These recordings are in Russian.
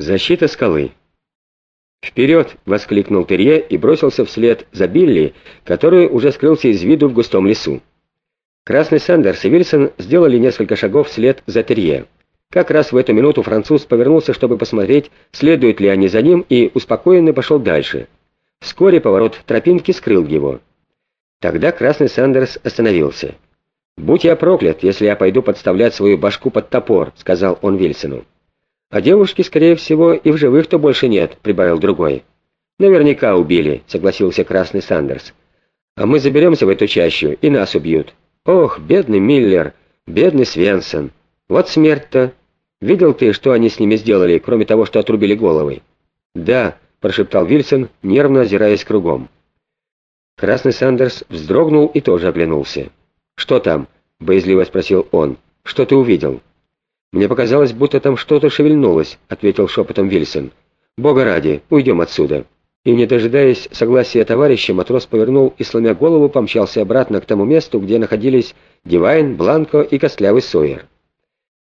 Защита скалы. «Вперед!» — воскликнул Терье и бросился вслед за Билли, который уже скрылся из виду в густом лесу. Красный Сандерс и Вильсон сделали несколько шагов вслед за Терье. Как раз в эту минуту француз повернулся, чтобы посмотреть, следуют ли они за ним, и успокоенно пошел дальше. Вскоре поворот тропинки скрыл его. Тогда Красный Сандерс остановился. «Будь я проклят, если я пойду подставлять свою башку под топор», — сказал он Вильсону. «А девушки, скорее всего, и в живых-то больше нет», — прибавил другой. «Наверняка убили», — согласился Красный Сандерс. «А мы заберемся в эту чащу, и нас убьют. Ох, бедный Миллер, бедный Свенсон. Вот смерть-то. Видел ты, что они с ними сделали, кроме того, что отрубили головы?» «Да», — прошептал Вильсон, нервно озираясь кругом. Красный Сандерс вздрогнул и тоже оглянулся. «Что там?» — боязливо спросил он. «Что ты увидел?» «Мне показалось, будто там что-то шевельнулось», — ответил шепотом Вильсон. «Бога ради, уйдем отсюда». И, не дожидаясь согласия товарища, матрос повернул и, сломя голову, помчался обратно к тому месту, где находились Дивайн, Бланко и Костлявый Сойер.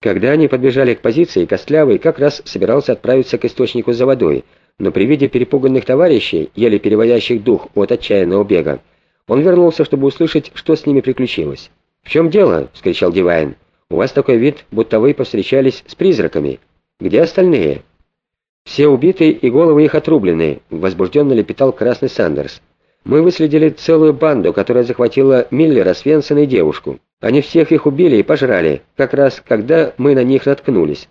Когда они подбежали к позиции, Костлявый как раз собирался отправиться к источнику за водой, но при виде перепуганных товарищей, еле переводящих дух от отчаянного бега, он вернулся, чтобы услышать, что с ними приключилось. «В чем дело?» — вскричал Дивайн. У вас такой вид, будто вы повстречались с призраками. Где остальные?» «Все убиты и головы их отрублены», — возбужденно лепетал Красный Сандерс. «Мы выследили целую банду, которая захватила Миллера, Свенсона и девушку. Они всех их убили и пожрали, как раз когда мы на них наткнулись.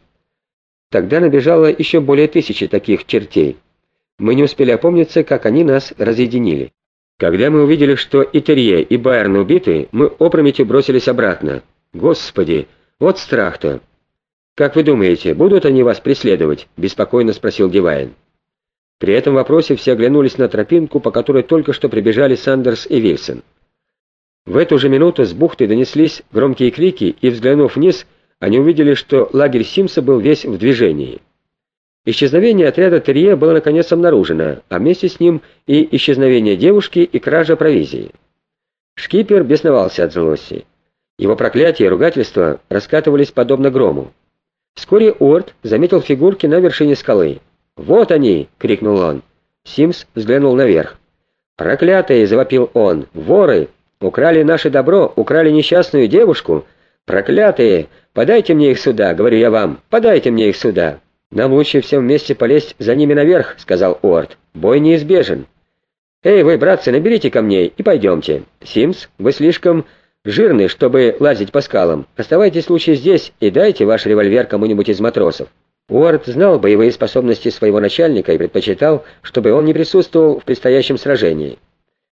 Тогда набежало еще более тысячи таких чертей. Мы не успели опомниться, как они нас разъединили. Когда мы увидели, что и Терье, и Байерн убиты, мы опрометью бросились обратно. Господи, вот страх-то. Как вы думаете, будут они вас преследовать? Беспокойно спросил Дивайн. При этом вопросе все оглянулись на тропинку, по которой только что прибежали Сандерс и Вильсон. В эту же минуту с бухты донеслись громкие крики, и, взглянув вниз, они увидели, что лагерь Симса был весь в движении. Исчезновение отряда Терье было наконец обнаружено, а вместе с ним и исчезновение девушки и кража провизии. Шкипер бесновался от злости. Его проклятия и ругательства раскатывались подобно грому. Вскоре Уорд заметил фигурки на вершине скалы. «Вот они!» — крикнул он. Симс взглянул наверх. «Проклятые!» — завопил он. «Воры! Украли наше добро, украли несчастную девушку! Проклятые! Подайте мне их сюда, говорю я вам, подайте мне их сюда!» «Нам лучше всем вместе полезть за ними наверх», — сказал Уорд. «Бой неизбежен». «Эй, вы, братцы, наберите камней и пойдемте. Симс, вы слишком жирный, чтобы лазить по скалам. Оставайтесь лучше здесь и дайте ваш револьвер кому-нибудь из матросов». Уорд знал боевые способности своего начальника и предпочитал, чтобы он не присутствовал в предстоящем сражении.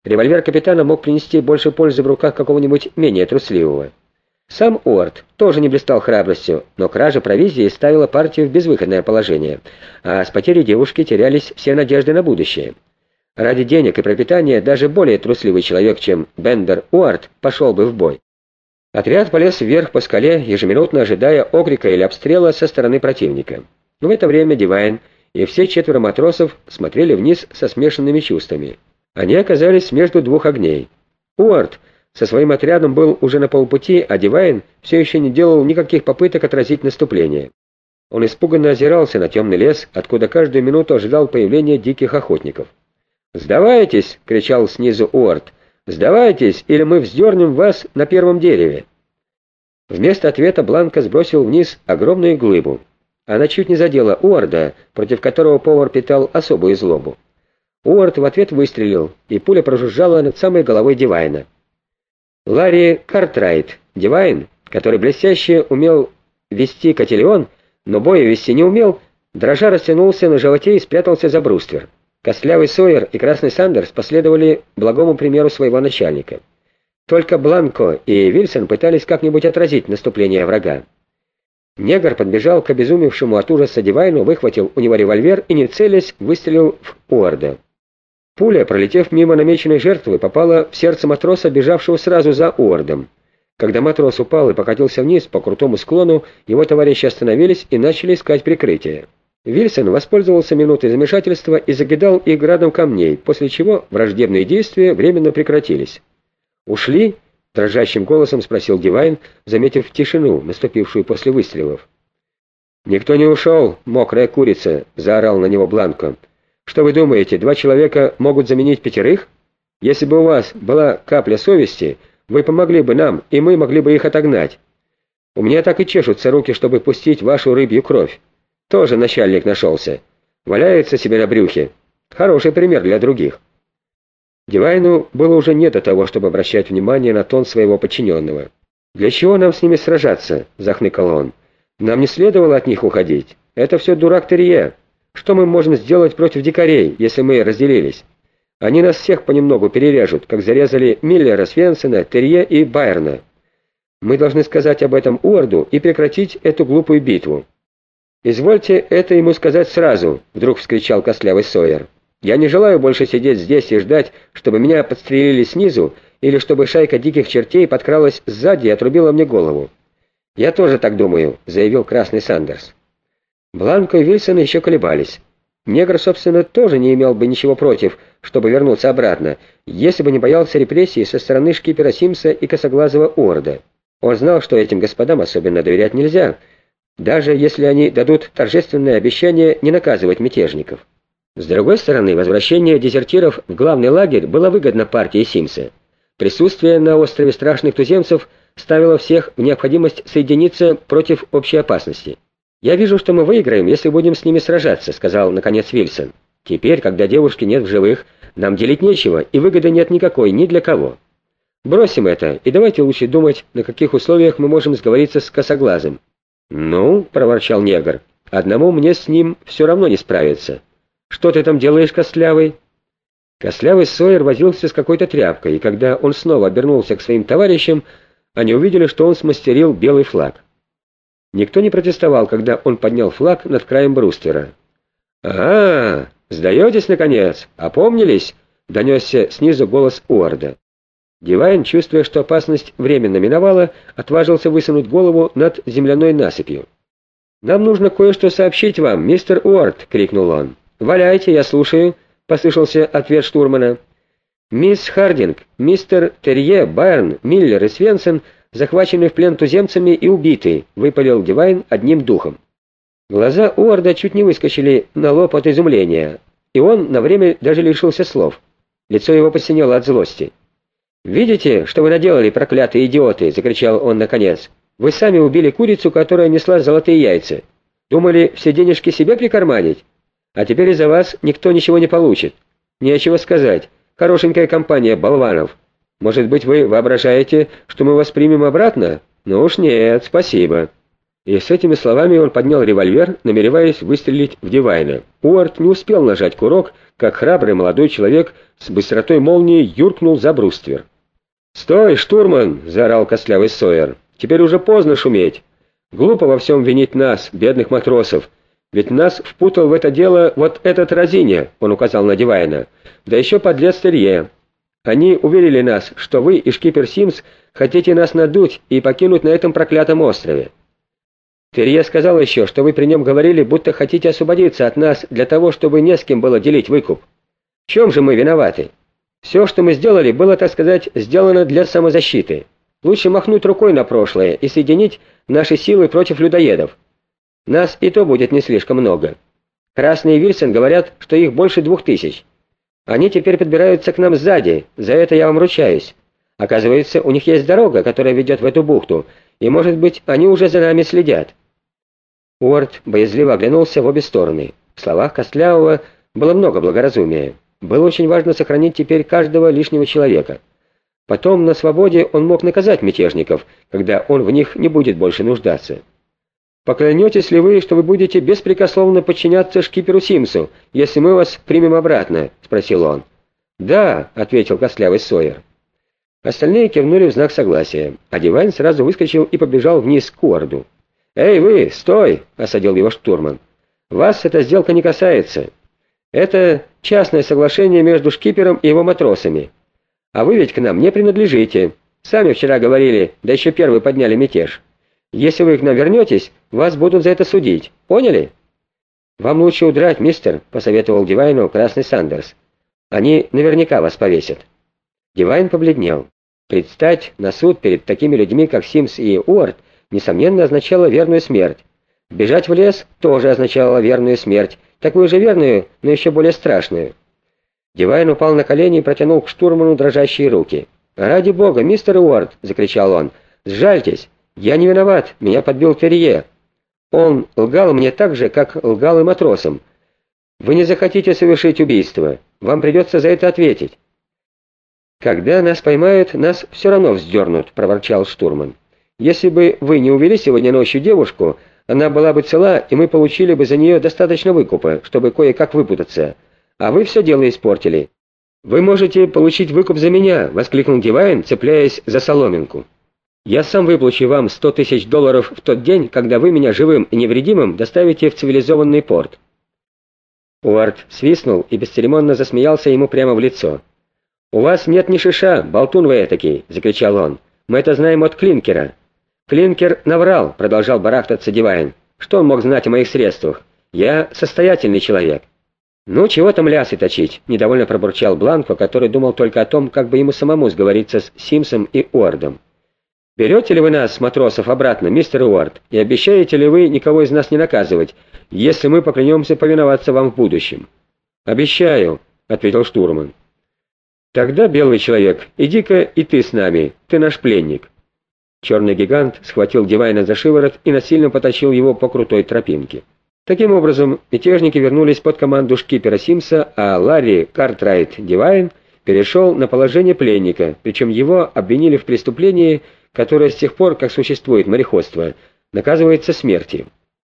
Револьвер капитана мог принести больше пользы в руках какого-нибудь менее трусливого. Сам Уорд тоже не блистал храбростью, но кража провизии ставила партию в безвыходное положение, а с потерей девушки терялись все надежды на будущее. Ради денег и пропитания даже более трусливый человек, чем Бендер Уарт, пошел бы в бой. Отряд полез вверх по скале, ежеминутно ожидая окрика или обстрела со стороны противника. Но в это время Дивайн и все четверо матросов смотрели вниз со смешанными чувствами. Они оказались между двух огней. Уарт со своим отрядом был уже на полпути, а Дивайн все еще не делал никаких попыток отразить наступление. Он испуганно озирался на темный лес, откуда каждую минуту ожидал появления диких охотников. «Сдавайтесь!» — кричал снизу Уорд. «Сдавайтесь, или мы вздернем вас на первом дереве!» Вместо ответа Бланка сбросил вниз огромную глыбу. Она чуть не задела Уорда, против которого повар питал особую злобу. Уорд в ответ выстрелил, и пуля прожужжала над самой головой Дивайна. Ларри Картрайт, Дивайн, который блестяще умел вести котильон, но боя вести не умел, дрожа растянулся на животе и спрятался за бруствер. Костлявый Сойер и Красный Сандерс последовали благому примеру своего начальника. Только Бланко и Вильсон пытались как-нибудь отразить наступление врага. Негр подбежал к обезумевшему от ужаса Дивайну, выхватил у него револьвер и, не целясь, выстрелил в Уорда. Пуля, пролетев мимо намеченной жертвы, попала в сердце матроса, бежавшего сразу за Уордом. Когда матрос упал и покатился вниз по крутому склону, его товарищи остановились и начали искать прикрытие. Вильсон воспользовался минутой замешательства и закидал их градом камней, после чего враждебные действия временно прекратились. «Ушли?» — дрожащим голосом спросил Дивайн, заметив тишину, наступившую после выстрелов. «Никто не ушел, мокрая курица!» — заорал на него Бланко. «Что вы думаете, два человека могут заменить пятерых? Если бы у вас была капля совести, вы помогли бы нам, и мы могли бы их отогнать. У меня так и чешутся руки, чтобы пустить вашу рыбью кровь. Тоже начальник нашелся. Валяется себе на брюхе. Хороший пример для других». Дивайну было уже не до того, чтобы обращать внимание на тон своего подчиненного. «Для чего нам с ними сражаться?» — захныкал он. «Нам не следовало от них уходить. Это все дурак Терье. Что мы можем сделать против дикарей, если мы разделились? Они нас всех понемногу перережут, как зарезали Миллера, Свенсена, Терье и Байерна. Мы должны сказать об этом Уорду и прекратить эту глупую битву». «Извольте это ему сказать сразу», — вдруг вскричал костлявый Сойер. «Я не желаю больше сидеть здесь и ждать, чтобы меня подстрелили снизу или чтобы шайка диких чертей подкралась сзади и отрубила мне голову. «Я тоже так думаю», — заявил Красный Сандерс. Бланко и Вильсон еще колебались. Негр, собственно, тоже не имел бы ничего против, чтобы вернуться обратно, если бы не боялся репрессий со стороны шкипера Симса и косоглазого Орда. Он знал, что этим господам особенно доверять нельзя, даже если они дадут торжественное обещание не наказывать мятежников. С другой стороны, возвращение дезертиров в главный лагерь было выгодно партии Симса. Присутствие на острове страшных туземцев ставило всех в необходимость соединиться против общей опасности. «Я вижу, что мы выиграем, если будем с ними сражаться», — сказал, наконец, Вильсон. «Теперь, когда девушки нет в живых, нам делить нечего, и выгоды нет никакой ни для кого. Бросим это, и давайте лучше думать, на каких условиях мы можем сговориться с косоглазым». «Ну», — проворчал негр, — «одному мне с ним все равно не справиться». «Что ты там делаешь, костлявый?» Кослявый Сойер возился с какой-то тряпкой, и когда он снова обернулся к своим товарищам, они увидели, что он смастерил белый флаг. Никто не протестовал, когда он поднял флаг над краем бруствера. «Ага, сдаетесь, наконец? Опомнились?» — донесся снизу голос Уорда. Дивайн, чувствуя, что опасность временно миновала, отважился высунуть голову над земляной насыпью. «Нам нужно кое-что сообщить вам, мистер Уорд!» — крикнул он. «Валяйте, я слушаю!» — послышался ответ штурмана. «Мисс Хардинг, мистер Терье, Байерн, Миллер и Свенсен захвачены в плен туземцами и убиты», — выпалил Дивайн одним духом. Глаза Уорда чуть не выскочили на лоб от изумления, и он на время даже лишился слов. Лицо его посинело от злости. «Видите, что вы наделали, проклятые идиоты?» — закричал он наконец. «Вы сами убили курицу, которая несла золотые яйца. Думали все денежки себе прикарманить? А теперь из-за вас никто ничего не получит. Нечего сказать. Хорошенькая компания болванов. Может быть, вы воображаете, что мы вас примем обратно? Ну уж нет, спасибо». И с этими словами он поднял револьвер, намереваясь выстрелить в Дивайна. Уорд не успел нажать курок, как храбрый молодой человек с быстротой молнии юркнул за бруствер. «Стой, штурман!» — заорал костлявый Сойер. «Теперь уже поздно шуметь. Глупо во всем винить нас, бедных матросов. Ведь нас впутал в это дело вот этот Розиня, он указал на Дивайна, да еще подлец Терье. Они уверили нас, что вы и шкипер Симс хотите нас надуть и покинуть на этом проклятом острове. Терье сказал еще, что вы при нем говорили, будто хотите освободиться от нас для того, чтобы не с кем было делить выкуп. В чем же мы виноваты? Все, что мы сделали, было, так сказать, сделано для самозащиты. Лучше махнуть рукой на прошлое и соединить наши силы против людоедов. Нас и то будет не слишком много. Красные Вильсон говорят, что их больше двух тысяч. Они теперь подбираются к нам сзади, за это я вам ручаюсь. Оказывается, у них есть дорога, которая ведет в эту бухту, и, может быть, они уже за нами следят». Уорд боязливо оглянулся в обе стороны. В словах Костлявого было много благоразумия. Было очень важно сохранить теперь каждого лишнего человека. Потом на свободе он мог наказать мятежников, когда он в них не будет больше нуждаться. Поклянетесь ли вы, что вы будете беспрекословно подчиняться шкиперу Симсу, если мы вас примем обратно?» — спросил он. «Да», — ответил костлявый Сойер. Остальные кивнули в знак согласия, а Дивайн сразу выскочил и побежал вниз к Уорду. «Эй, вы, стой!» — осадил его штурман. «Вас эта сделка не касается. Это частное соглашение между шкипером и его матросами. А вы ведь к нам не принадлежите. Сами вчера говорили, да еще первый подняли мятеж». Если вы к нам вернетесь, вас будут за это судить. Поняли?» «Вам лучше удрать, мистер», — посоветовал Дивайну Красный Сандерс. «Они наверняка вас повесят». Дивайн побледнел. Предстать на суд перед такими людьми, как Симс и Уорд, несомненно означало верную смерть. Бежать в лес тоже означало верную смерть, такую же верную, но еще более страшную. Дивайн упал на колени и протянул к штурману дрожащие руки. «Ради бога, мистер Уорд!» — закричал он. «Сжальтесь! Я не виноват, меня подбил Терье. Он лгал мне так же, как лгал и матросам. Вы не захотите совершить убийство, вам придется за это ответить». «Когда нас поймают, нас все равно вздернут», — проворчал штурман. «Если бы вы не увели сегодня ночью девушку, она была бы цела, и мы получили бы за нее достаточно выкупа, чтобы кое-как выпутаться. А вы все дело испортили». «Вы можете получить выкуп за меня!» — воскликнул Дивайн, цепляясь за соломинку. «Я сам выплачу вам сто тысяч долларов в тот день, когда вы меня живым и невредимым доставите в цивилизованный порт». Уарт свистнул и бесцеремонно засмеялся ему прямо в лицо. «У вас нет ни шиша, болтун вы этакий!» — закричал он. «Мы это знаем от Клинкера». «Клинкер наврал», — продолжал барахтаться Дивайн. «Что он мог знать о моих средствах? Я состоятельный человек». «Ну, чего там лясы точить?» — недовольно пробурчал Бланко, который думал только о том, как бы ему самому сговориться с Симсом и Уордом. «Берете ли вы нас, матросов, обратно, мистер Уорд, и обещаете ли вы никого из нас не наказывать, если мы поклянемся повиноваться вам в будущем?» «Обещаю», — ответил штурман. «Тогда, белый человек, иди-ка и ты с нами, ты наш пленник». Черный гигант схватил Дивайна за шиворот и насильно потащил его по крутой тропинке. Таким образом, мятежники вернулись под команду шкипера Симса, а Ларри Картрайт Дивайн перешел на положение пленника, причем его обвинили в преступлении, которое с тех пор, как существует мореходство, наказывается смертью.